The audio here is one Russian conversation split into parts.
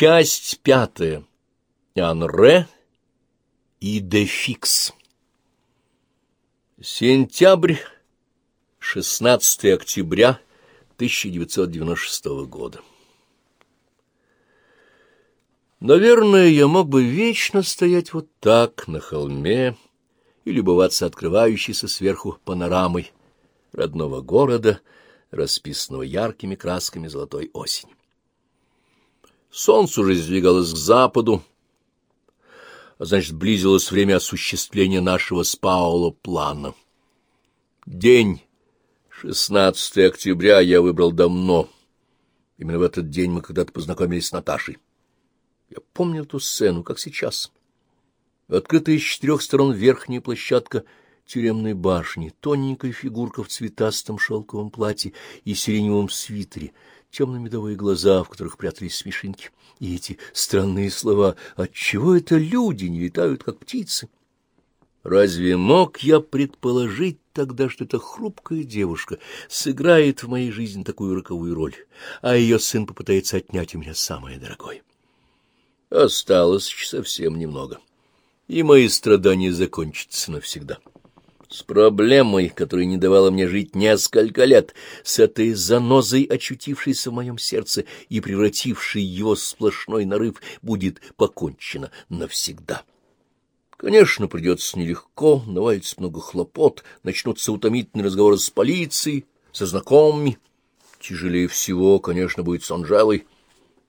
Часть пятая. Анре и Дефикс. Сентябрь, 16 октября 1996 года. Наверное, я мог бы вечно стоять вот так, на холме, и любоваться открывающейся сверху панорамой родного города, расписанного яркими красками золотой осени. Солнце уже сдвигалось к западу, а значит, близилось время осуществления нашего с Паоло плана. День 16 октября я выбрал давно. Именно в этот день мы когда-то познакомились с Наташей. Я помню эту сцену, как сейчас. Открытая с четырех сторон верхняя площадка тюремной башни, тоненькая фигурка в цветастом шелковом платье и сиреневом свитере — темно-медовые глаза, в которых прятались смешинки, и эти странные слова «Отчего это люди не летают, как птицы?» Разве мог я предположить тогда, что эта хрупкая девушка сыграет в моей жизни такую роковую роль, а ее сын попытается отнять у меня самое дорогое? Осталось совсем немного, и мои страдания закончатся навсегда с проблемой, которая не давала мне жить несколько лет, с этой занозой, очутившейся в моем сердце и превратившей его в сплошной нарыв, будет покончено навсегда. Конечно, придется нелегко, навалится много хлопот, начнутся утомительные разговоры с полицией, со знакомыми. Тяжелее всего, конечно, будет с Анжелой.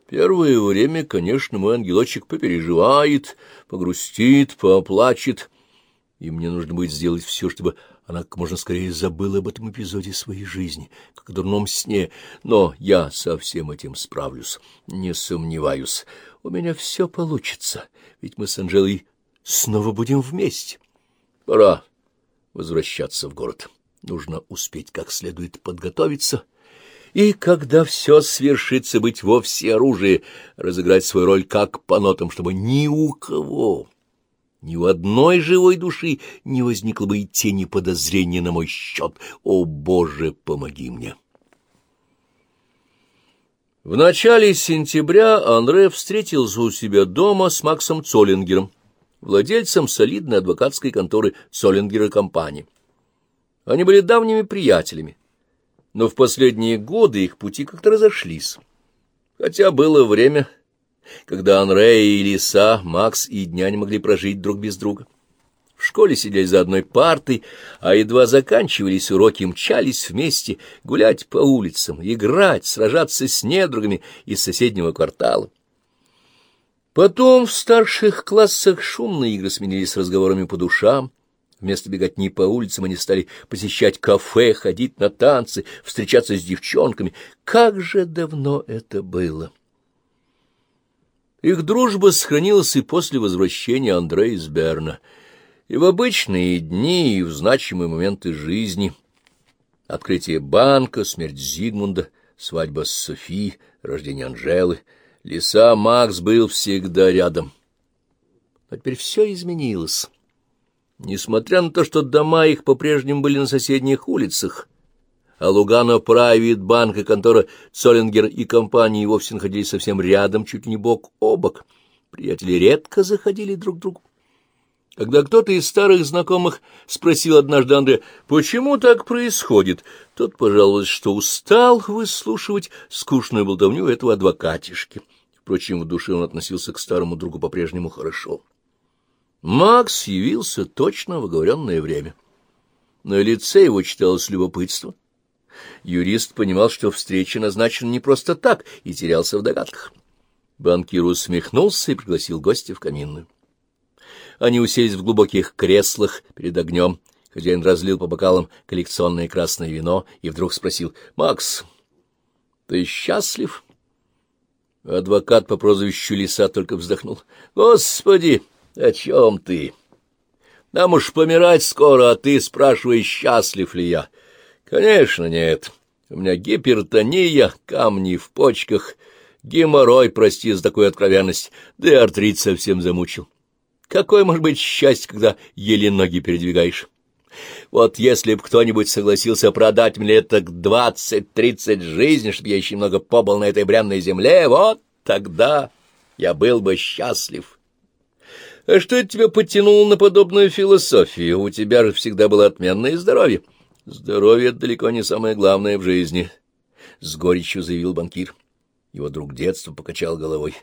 Первое время, конечно, мой ангелочек попереживает, погрустит, поплачет — и мне нужно будет сделать все, чтобы она как можно скорее забыла об этом эпизоде своей жизни, как о дурном сне. Но я со всем этим справлюсь, не сомневаюсь. У меня все получится, ведь мы с Анжелой снова будем вместе. Пора возвращаться в город. Нужно успеть как следует подготовиться. И когда все свершится, быть во всеоружии, разыграть свою роль как по нотам, чтобы ни у кого ни у одной живой души не возникло бы и тени подозрения на мой счет. О, Боже, помоги мне! В начале сентября Андре встретился у себя дома с Максом Цоллингером, владельцем солидной адвокатской конторы Цоллингера компании. Они были давними приятелями, но в последние годы их пути как-то разошлись. Хотя было время когда Анре и Лиса, Макс и дня не могли прожить друг без друга. В школе сидели за одной партой, а едва заканчивались уроки, мчались вместе гулять по улицам, играть, сражаться с недругами из соседнего квартала. Потом в старших классах шумные игры сменились разговорами по душам. Вместо беготни по улицам они стали посещать кафе, ходить на танцы, встречаться с девчонками. Как же давно это было! Их дружба сохранилась и после возвращения Андрея из Берна, и в обычные дни, и в значимые моменты жизни. Открытие банка, смерть Зигмунда, свадьба с Софи, рождение Анжелы. Лиса Макс был всегда рядом. А теперь все изменилось. Несмотря на то, что дома их по-прежнему были на соседних улицах, а Лугано Прайвит Банк и контора Цоллингер и компании вовсе находились совсем рядом, чуть не бок о бок. Приятели редко заходили друг к другу. Когда кто-то из старых знакомых спросил однажды Андре, почему так происходит, тот пожаловался, что устал выслушивать скучную болтовню этого адвокатишки. Впрочем, в душе он относился к старому другу по-прежнему хорошо. Макс явился точно в оговоренное время. На лице его читалось любопытство. Юрист понимал, что встреча назначена не просто так, и терялся в догадках. Банкир усмехнулся и пригласил гостя в каминную. Они уселись в глубоких креслах перед огнем. Хозяин разлил по бокалам коллекционное красное вино и вдруг спросил, «Макс, ты счастлив?» Адвокат по прозвищу Лиса только вздохнул. «Господи, о чем ты? Нам уж помирать скоро, а ты спрашиваешь, счастлив ли я?» Конечно, нет. У меня гипертония, камни в почках, геморрой, прости за такую откровенность, да и артрит совсем замучил. Какое может быть счастье, когда еле ноги передвигаешь? Вот если бы кто-нибудь согласился продать мне это двадцать-тридцать жизней, чтобы я еще немного побыл на этой бренной земле, вот тогда... я был бы счастлив. А что это тебя подтянуло на подобную философию? У тебя же всегда было отменное здоровье. Здоровье — далеко не самое главное в жизни, — с горечью заявил банкир. Его друг детства покачал головой.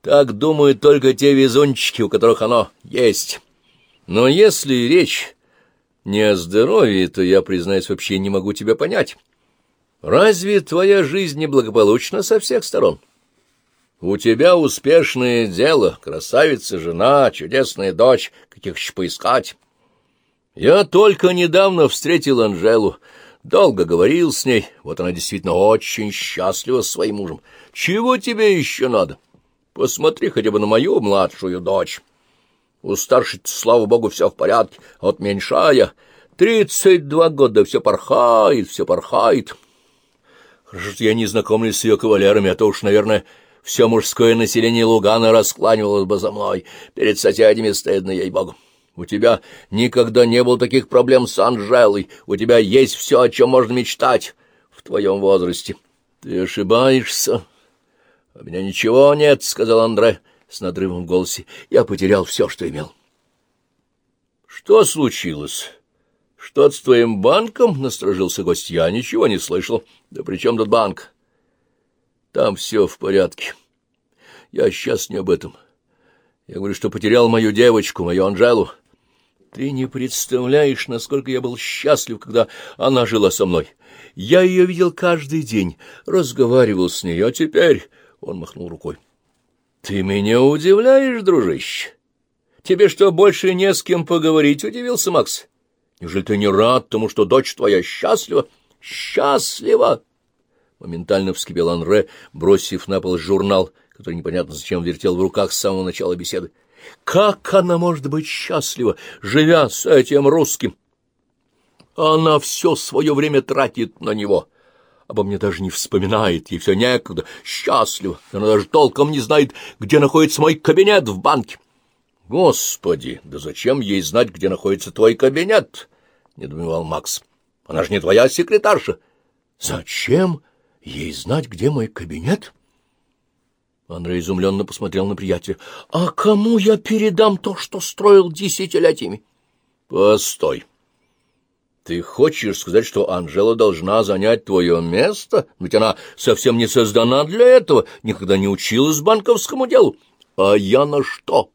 Так думают только те везунчики, у которых оно есть. Но если речь не о здоровье, то я, признаюсь, вообще не могу тебя понять. Разве твоя жизнь неблагополучна со всех сторон? У тебя успешное дело, красавица жена, чудесная дочь, каких еще поискать. Я только недавно встретил Анжелу, долго говорил с ней, вот она действительно очень счастлива с своим мужем. Чего тебе еще надо? Посмотри хотя бы на мою младшую дочь. У старшей, слава богу, все в порядке, а вот меньшая, тридцать два года, все порхает, все порхает. Хорошо, что я не знакомлюсь с ее кавалерами, а то уж, наверное, все мужское население Лугана раскланивалось бы за мной. Перед соседями стыдно, ей-богу. У тебя никогда не было таких проблем с Анжелой. У тебя есть все, о чем можно мечтать в твоем возрасте. Ты ошибаешься. — У меня ничего нет, — сказал Андре с надрывом в голосе. Я потерял все, что имел. — Что случилось? Что с твоим банком? — насторожился гость. — Я ничего не слышал. Да при чем тут банк? Там все в порядке. Я сейчас не об этом. Я говорю, что потерял мою девочку, мою Анжелу. Ты не представляешь, насколько я был счастлив, когда она жила со мной. Я ее видел каждый день, разговаривал с ней, а теперь... Он махнул рукой. «Ты меня удивляешь, дружище? Тебе что, больше не с кем поговорить?» — удивился Макс. «Неужели ты не рад тому, что дочь твоя счастлива?» «Счастлива!» Моментально вскипел Анре, бросив на пол журнал, который непонятно зачем вертел в руках с самого начала беседы. «Как она может быть счастлива, живя с этим русским?» «Она все свое время тратит на него» обо мне даже не вспоминает, ей все некогда, счастлива, она даже толком не знает, где находится мой кабинет в банке. — Господи, да зачем ей знать, где находится твой кабинет? — недоумевал Макс. — Она же не твоя секретарша. — Зачем ей знать, где мой кабинет? Андрей изумленно посмотрел на приятеля. — А кому я передам то, что строил десятилетиями? — Постой. — ты хочешь сказать, что Анжела должна занять твое место? Ведь она совсем не создана для этого, никогда не училась банковскому делу. А я на что?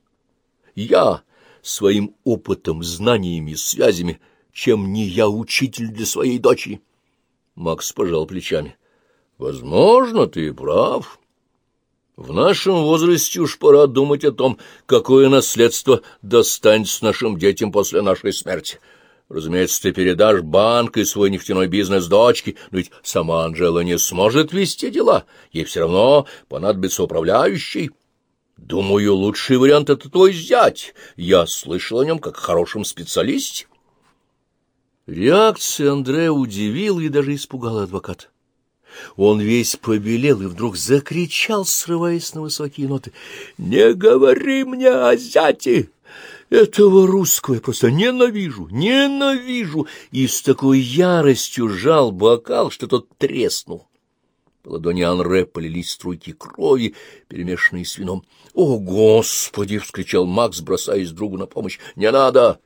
Я своим опытом, знаниями, связями, чем не я учитель для своей дочери. Макс пожал плечами. Возможно, ты прав. В нашем возрасте уж пора думать о том, какое наследство достанется нашим детям после нашей смерти. Разумеется, ты передашь банк и свой нефтяной бизнес дочке, но ведь сама Анжела не сможет вести дела, ей все равно понадобится управляющий. Думаю, лучший вариант — это твой зять. Я слышал о нем как о хорошем специалисте. Реакция Андрея удивила и даже испугала адвоката. Он весь побелел и вдруг закричал, срываясь на высокие ноты. — Не говори мне о зяте! Этого русского я просто ненавижу, ненавижу! И с такой яростью жал бокал, что тот треснул. По ладони Анре полились струйки крови, перемешанные с вином. — О, Господи! — вскричал Макс, бросаясь другу на помощь. — Не надо!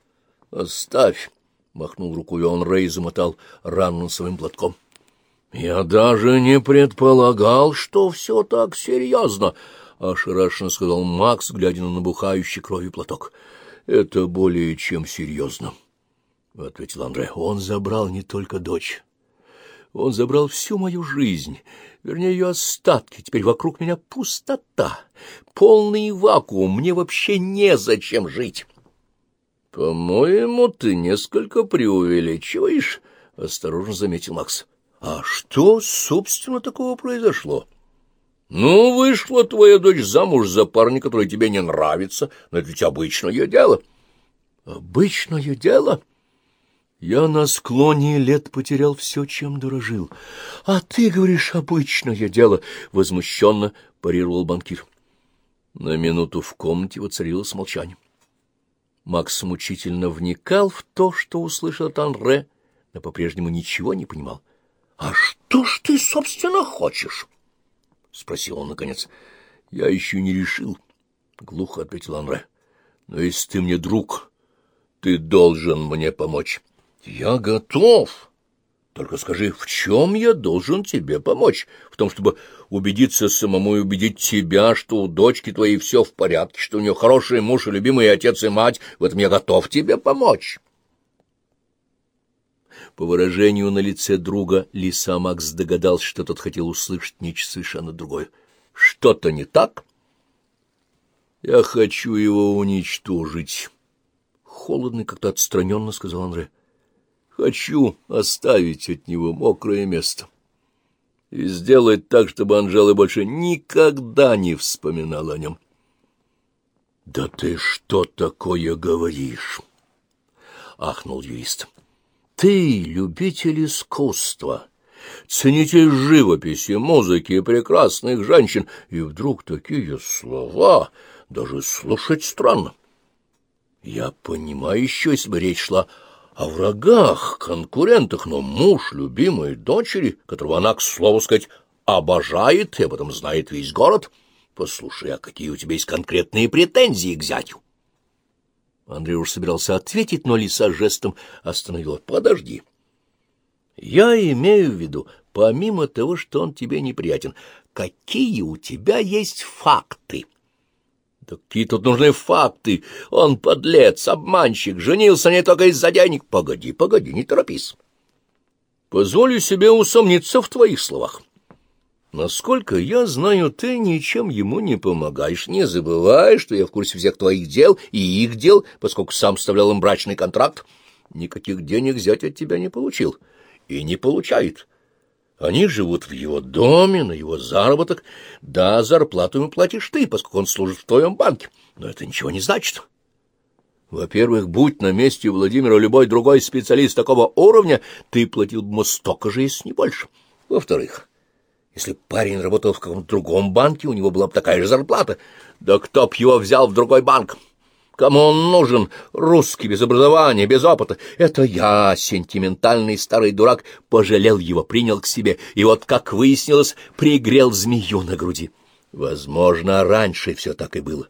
Оставь! — махнул рукой Анре и замотал рану своим платком. — Я даже не предполагал, что все так серьезно! — ошарашенно сказал Макс, глядя на набухающий кровью платок. — Это более чем серьезно, — ответил Андре. — Он забрал не только дочь. Он забрал всю мою жизнь, вернее, ее остатки. Теперь вокруг меня пустота, полный вакуум. Мне вообще незачем жить. — По-моему, ты несколько преувеличиваешь, — осторожно заметил Макс. — А что, собственно, такого произошло? — ну, вышла твоя дочь замуж за парня, который тебе не нравится, но это ведь обычное дело. Обычное дело? Я на склоне лет потерял все, чем дорожил. А ты говоришь, обычное дело, — возмущенно парировал банкир. На минуту в комнате воцарилось молчание. Макс мучительно вникал в то, что услышал от Анре, но по-прежнему ничего не понимал. — А что ж ты, собственно, хочешь? — спросил он наконец. — Я еще не решил, — глухо ответил Анре. — Но если ты мне друг, ты должен мне помочь. — Я готов. Только скажи, в чем я должен тебе помочь? В том, чтобы убедиться самому и убедить тебя, что у дочки твоей все в порядке, что у нее хороший муж и любимый отец и мать. В этом я готов тебе помочь. По выражению на лице друга Лиса Макс догадался, что тот хотел услышать нечто совершенно другое. Что-то не так? Я хочу его уничтожить. Холодно как-то отстраненно сказал Андрей. Хочу оставить от него мокрое место и сделать так, чтобы Анжела больше никогда не вспоминала о нем. — Да ты что такое говоришь? — ахнул юрист. — Ты любитель искусства, ценитель живописи, музыки и прекрасных женщин, и вдруг такие слова даже слушать странно. Я понимаю еще, если бы речь шла о врагах, конкурентах, но муж любимой дочери, которого она, к слову сказать, обожает и об этом знает весь город. Послушай, а какие у тебя есть конкретные претензии к зятю? Андрей уж собирался ответить, но Лиса жестом остановила. — Подожди. Я имею в виду, помимо того, что он тебе неприятен, какие у тебя есть факты? — да какие тут нужны факты? Он подлец, обманщик, женился не только из-за денег. Погоди, погоди, не торопись. Позволю себе усомниться в твоих словах. Насколько я знаю, ты ничем ему не помогаешь, не забывай, что я в курсе всех твоих дел и их дел, поскольку сам вставлял им брачный контракт. Никаких денег взять от тебя не получил и не получает. Они живут в его доме, на его заработок. Да, зарплату ему платишь ты, поскольку он служит в твоем банке. Но это ничего не значит. Во-первых, будь на месте Владимира любой другой специалист такого уровня, ты платил бы ему столько же, если не больше. Во-вторых, если парень работал в каком-то другом банке, у него была бы такая же зарплата. Да кто б его взял в другой банк? Кому он нужен? Русский, без образования, без опыта. Это я, сентиментальный старый дурак, пожалел его, принял к себе, и вот, как выяснилось, пригрел змею на груди. Возможно, раньше все так и было.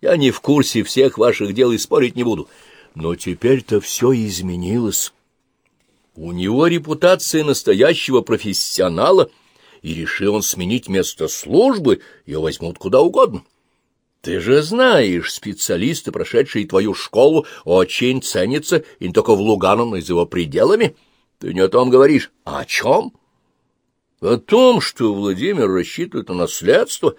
Я не в курсе всех ваших дел и спорить не буду. Но теперь-то все изменилось. У него репутация настоящего профессионала, и решил он сменить место службы, ее возьмут куда угодно. Ты же знаешь, специалисты, прошедшие твою школу, очень ценятся и не только в Лугану, но и за его пределами. Ты не о том говоришь. А о чем? О том, что Владимир рассчитывает на наследство.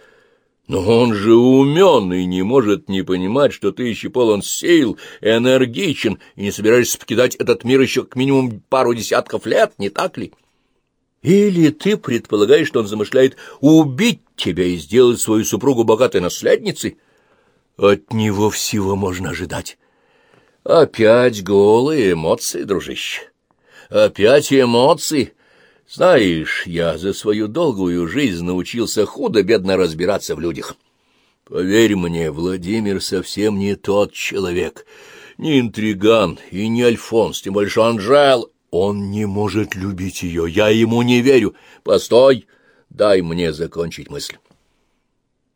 Но он же умен и не может не понимать, что ты еще полон сил, энергичен и не собираешься покидать этот мир еще как минимум пару десятков лет, не так ли? Или ты предполагаешь, что он замышляет убить тебя и сделать свою супругу богатой наследницей, от него всего можно ожидать. Опять голые эмоции, дружище. Опять эмоции. Знаешь, я за свою долгую жизнь научился худо-бедно разбираться в людях. Поверь мне, Владимир совсем не тот человек. Не интриган и не Альфонс, тем больше Анжел. Он не может любить ее, я ему не верю. Постой! Дай мне закончить мысль.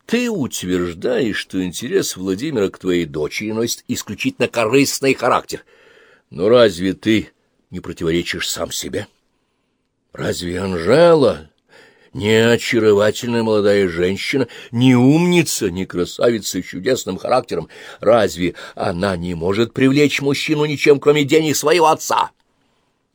Ты утверждаешь, что интерес Владимира к твоей дочери носит исключительно корыстный характер. Но разве ты не противоречишь сам себе? Разве Анжела, не очаровательная молодая женщина, не умница, не красавица с чудесным характером, разве она не может привлечь мужчину ничем, кроме денег своего отца?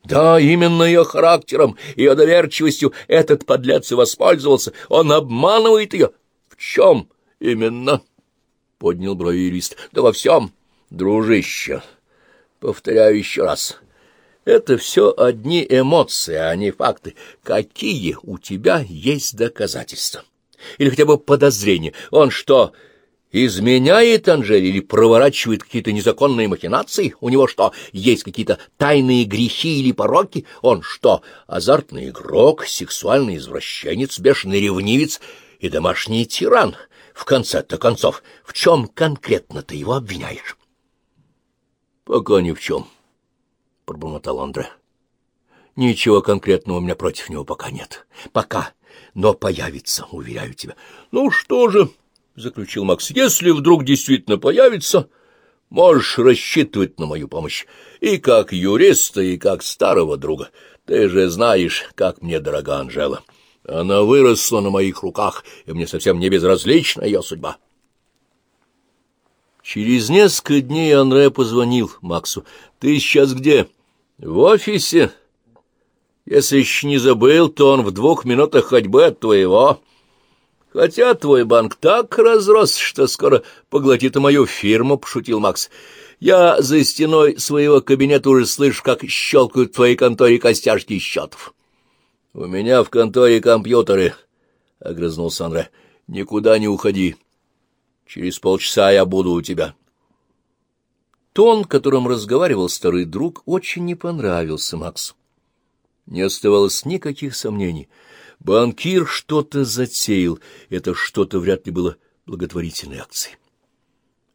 Да, именно ее характером, ее доверчивостью этот подлец и воспользовался. Он обманывает ее. В чем именно? — поднял брови юрист. — Да во всем, дружище. Повторяю еще раз. Это все одни эмоции, а не факты. Какие у тебя есть доказательства? Или хотя бы подозрения? Он что, изменяет Анжеле или проворачивает какие-то незаконные махинации? У него что, есть какие-то тайные грехи или пороки? Он что, азартный игрок, сексуальный извращенец, бешеный ревнивец и домашний тиран? В конце-то концов, в чем конкретно ты его обвиняешь? — Пока ни в чем, — пробормотал Андре. — Ничего конкретного у меня против него пока нет. Пока но появится, уверяю тебя. — Ну что же, — заключил Макс, — если вдруг действительно появится, можешь рассчитывать на мою помощь и как юриста, и как старого друга. Ты же знаешь, как мне дорога Анжела. Она выросла на моих руках, и мне совсем не безразлична ее судьба. Через несколько дней Анре позвонил Максу. — Ты сейчас где? — В офисе. Если еще не забыл, то он в двух минутах ходьбы от твоего. Хотя твой банк так разрос, что скоро поглотит и мою фирму, — пошутил Макс. Я за стеной своего кабинета уже слышу, как щелкают в твоей конторе костяшки счетов. — У меня в конторе компьютеры, — огрызнулся Андре. — Никуда не уходи. Через полчаса я буду у тебя. Тон, которым разговаривал старый друг, очень не понравился Максу. Не оставалось никаких сомнений. Банкир что-то затеял, это что-то вряд ли было благотворительной акцией.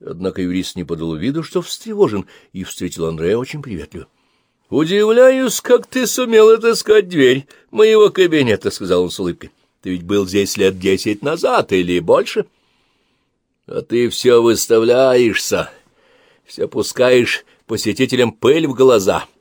Однако юрист не подал виду, что встревожен, и встретил Андрея очень приветливо. — Удивляюсь, как ты сумел отыскать дверь моего кабинета, — сказал он с улыбкой. — Ты ведь был здесь лет десять назад или больше? —— А ты все выставляешься, все пускаешь посетителям пыль в глаза, —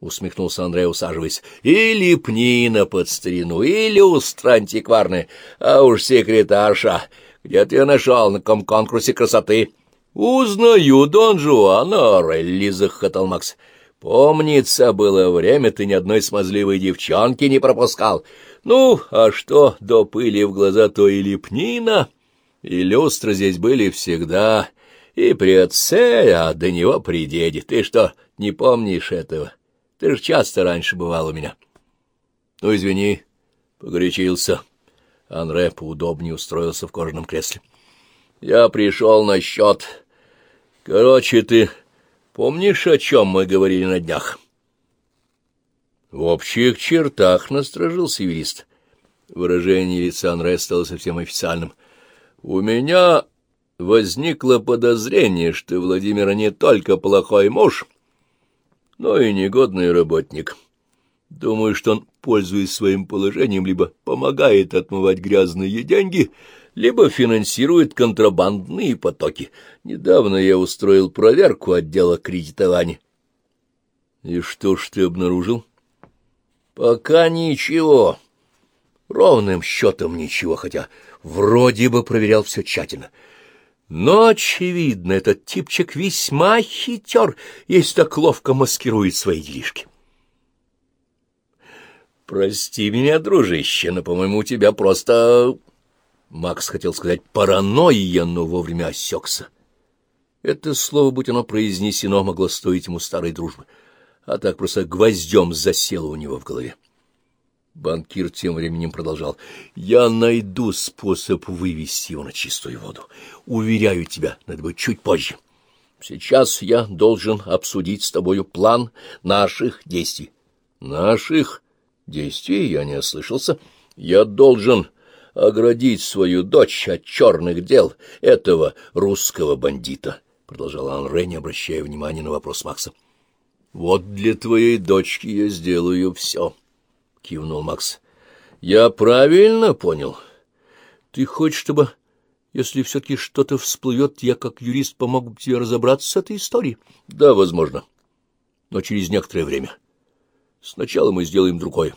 усмехнулся Андрей, усаживаясь. — Или пнина под старину, или устра антикварная, а уж секретарша. Где ты ее нашел на каком конкурсе красоты? — Узнаю Дон Жуана Орелли, — захотал Макс. — Помнится, было время, ты ни одной смазливой девчонки не пропускал. Ну, а что до пыли в глаза, то и лепнина. И люстры здесь были всегда, и при отце, а до него при деде. Ты что, не помнишь этого? Ты же часто раньше бывал у меня. Ну, извини, погорячился. Анре поудобнее устроился в кожаном кресле. Я пришел на счет. Короче, ты помнишь, о чем мы говорили на днях? В общих чертах насторожился юрист. Выражение лица Анре стало совсем официальным — у меня возникло подозрение, что Владимир не только плохой муж, но и негодный работник. Думаю, что он, пользуясь своим положением, либо помогает отмывать грязные деньги, либо финансирует контрабандные потоки. Недавно я устроил проверку отдела кредитования. — И что ж ты обнаружил? — Пока ничего. Ровным счетом ничего, хотя вроде бы проверял все тщательно. Но, очевидно, этот типчик весьма хитер, если так ловко маскирует свои делишки. «Прости меня, дружище, но, по-моему, у тебя просто...» Макс хотел сказать «паранойя», но вовремя осекся. Это слово, будь оно произнесено, могло стоить ему старой дружбы, а так просто гвоздем засело у него в голове. Банкир тем временем продолжал. «Я найду способ вывести его на чистую воду. Уверяю тебя, надо быть чуть позже. Сейчас я должен обсудить с тобою план наших действий». «Наших действий?» Я не ослышался. «Я должен оградить свою дочь от черных дел этого русского бандита», — продолжал Анре, не обращая внимания на вопрос Макса. «Вот для твоей дочки я сделаю все» кивнул Макс. Я правильно понял. Ты хочешь, чтобы, если все-таки что-то всплывет, я как юрист помогу тебе разобраться с этой историей? Да, возможно. Но через некоторое время. Сначала мы сделаем другое,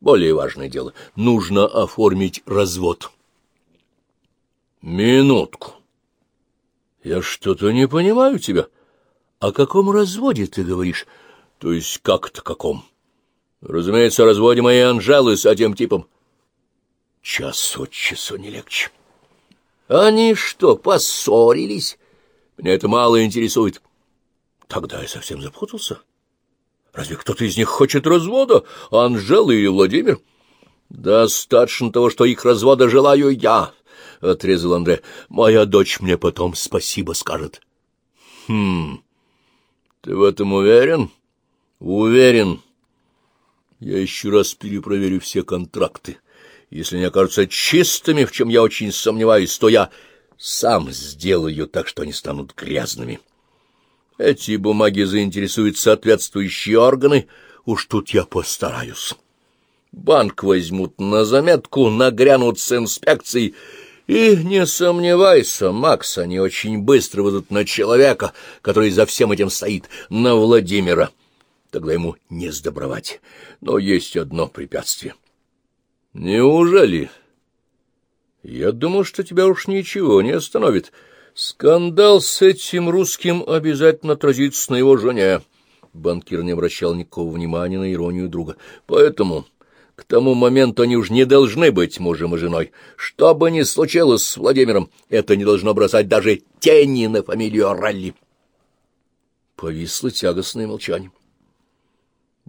более важное дело. Нужно оформить развод. Минутку. Я что-то не понимаю тебя. О каком разводе ты говоришь? То есть как-то каком? — Разумеется, разводим моей Анжелы с этим типом. Час от часу не легче. Они что, поссорились? Меня это мало интересует. Тогда я совсем запутался. Разве кто-то из них хочет развода, Анжела или Владимир? Достаточно того, что их развода желаю я, — отрезал Андре. Моя дочь мне потом спасибо скажет. Хм, ты в этом уверен? Уверен. Я еще раз перепроверю все контракты. Если они окажутся чистыми, в чем я очень сомневаюсь, то я сам сделаю так, что они станут грязными. Эти бумаги заинтересуют соответствующие органы, уж тут я постараюсь. Банк возьмут на заметку, нагрянут с инспекцией. И не сомневайся, Макс, они очень быстро выйдут на человека, который за всем этим стоит, на Владимира. Тогда ему не сдобровать. Но есть одно препятствие. Неужели? Я думал, что тебя уж ничего не остановит. Скандал с этим русским обязательно отразится на его жене. Банкир не обращал никакого внимания на иронию друга. Поэтому к тому моменту они уж не должны быть мужем и женой. Что бы ни случилось с Владимиром, это не должно бросать даже тени на фамилию Ралли. Повисло тягостное молчание.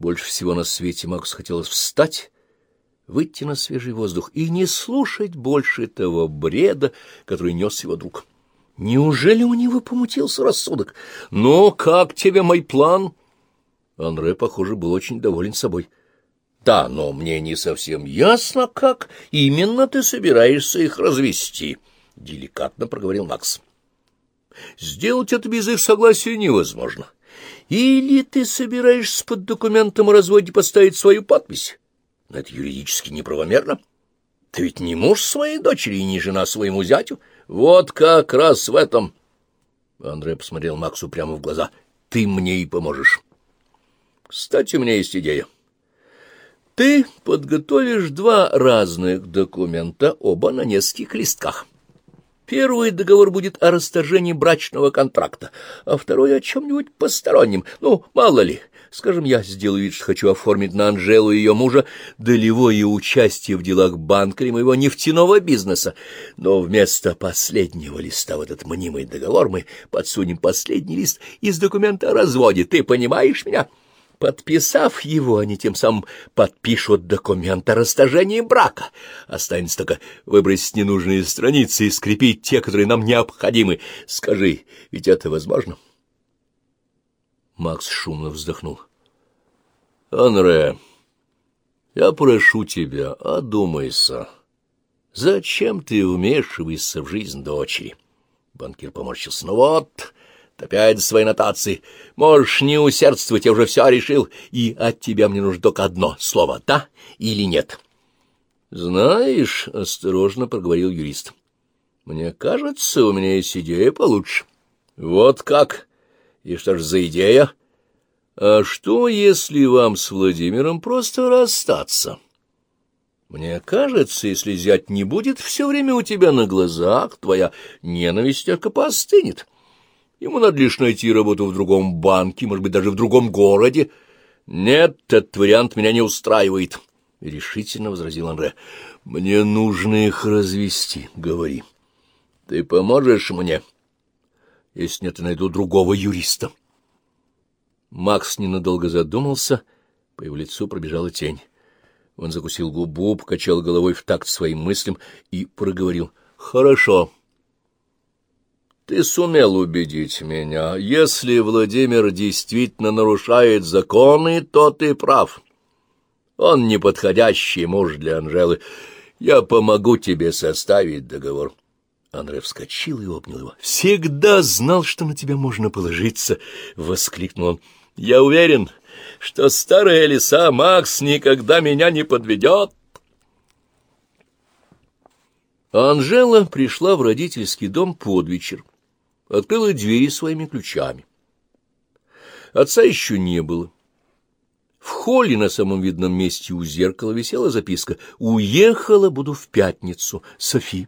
Больше всего на свете Макс хотелось встать, выйти на свежий воздух и не слушать больше того бреда, который нес его друг. Неужели у него помутился рассудок? Ну, как тебе мой план? Андре, похоже, был очень доволен собой. — да, но мне не совсем ясно, как именно ты собираешься их развести, — деликатно проговорил Макс. Сделать это без их согласия невозможно. Или ты собираешься под документом о разводе поставить свою подпись? Это юридически неправомерно. Ты ведь не муж своей дочери и не жена своему зятю. Вот как раз в этом... Андрей посмотрел Максу прямо в глаза. Ты мне и поможешь. Кстати, у меня есть идея. Ты подготовишь два разных документа, оба на нескольких листках. Первый договор будет о расторжении брачного контракта, а второй о чем-нибудь постороннем. Ну, мало ли, скажем, я сделаю вид, что хочу оформить на Анжелу и ее мужа долевое участие в делах банка или моего нефтяного бизнеса. Но вместо последнего листа в этот мнимый договор мы подсунем последний лист из документа о разводе. Ты понимаешь меня?» Подписав его, они тем самым подпишут документ о расторжении брака. Останется только выбросить ненужные страницы и скрепить те, которые нам необходимы. Скажи, ведь это возможно? Макс шумно вздохнул. — Анре, я прошу тебя, одумайся. Зачем ты вмешиваешься в жизнь дочери? Банкир поморщился. — Ну вот... Опять свои нотации. Можешь не усердствовать, я уже все решил, и от тебя мне нужно только одно слово «да» или «нет». — Знаешь, — осторожно проговорил юрист, — мне кажется, у меня есть идея получше. — Вот как? И что ж за идея? — А что, если вам с Владимиром просто расстаться? Мне кажется, если зять не будет все время у тебя на глазах, твоя ненависть только поостынет. — Ему надо лишь найти работу в другом банке, может быть, даже в другом городе. Нет, этот вариант меня не устраивает, — решительно возразил Андре. Мне нужно их развести, говори. Ты поможешь мне? Если нет, я найду другого юриста. Макс ненадолго задумался, по его лицу пробежала тень. Он закусил губу, покачал головой в такт своим мыслям и проговорил. — Хорошо. — ты сумел убедить меня. Если Владимир действительно нарушает законы, то ты прав. Он неподходящий муж для Анжелы. Я помогу тебе составить договор. Андрей вскочил и обнял его. — Всегда знал, что на тебя можно положиться! — воскликнул он. — Я уверен, что старая лиса Макс никогда меня не подведет. Анжела пришла в родительский дом под вечер открыла двери своими ключами. Отца еще не было. В холле на самом видном месте у зеркала висела записка «Уехала буду в пятницу, Софи».